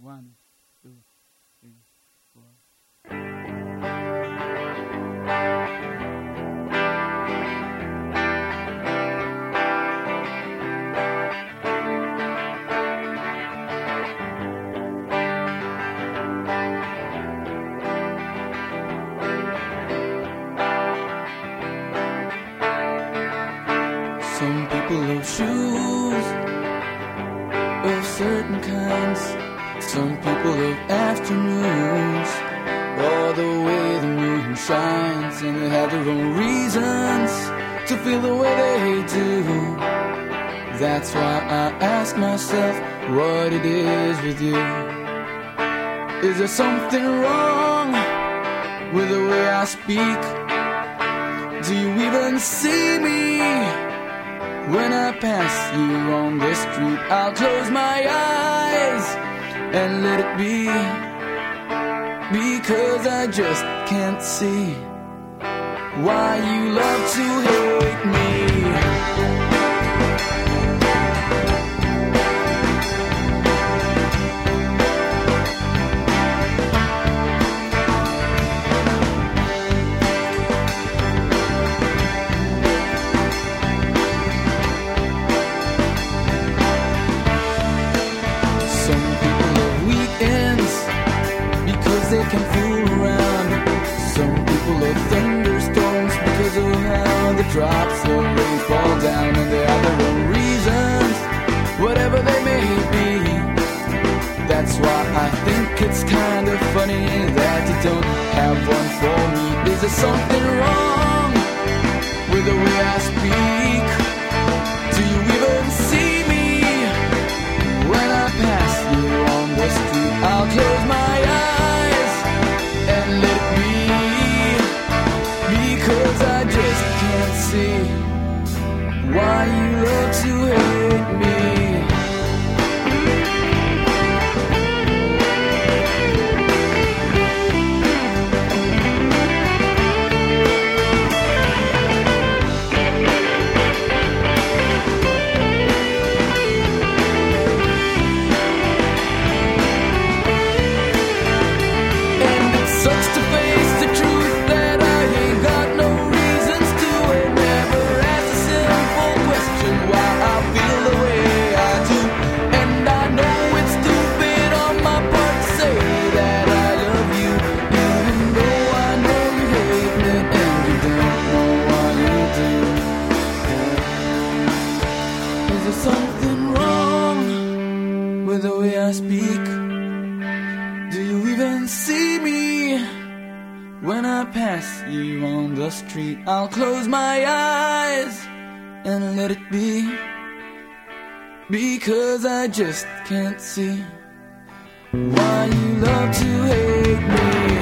One, two, three, four. Some people love shoes Some people love afternoons, or the way the moon shines, and they have their own reasons to feel the way they do. That's why I ask myself what it is with you. Is there something wrong with the way I speak? Do you even see me? When I pass you on the street, I'll close my eyes and let it be. Because I just can't see why you love to hate me. They can fool around. Some people love thunderstorms because of how the drops rain fall down, and they have their own reasons, whatever they may be. That's why I think it's kind of funny that you don't have one for me. Is there something wrong with the way I speak? Why you love speak? Do you even see me? When I pass you on the street, I'll close my eyes and let it be. Because I just can't see why you love to hate me.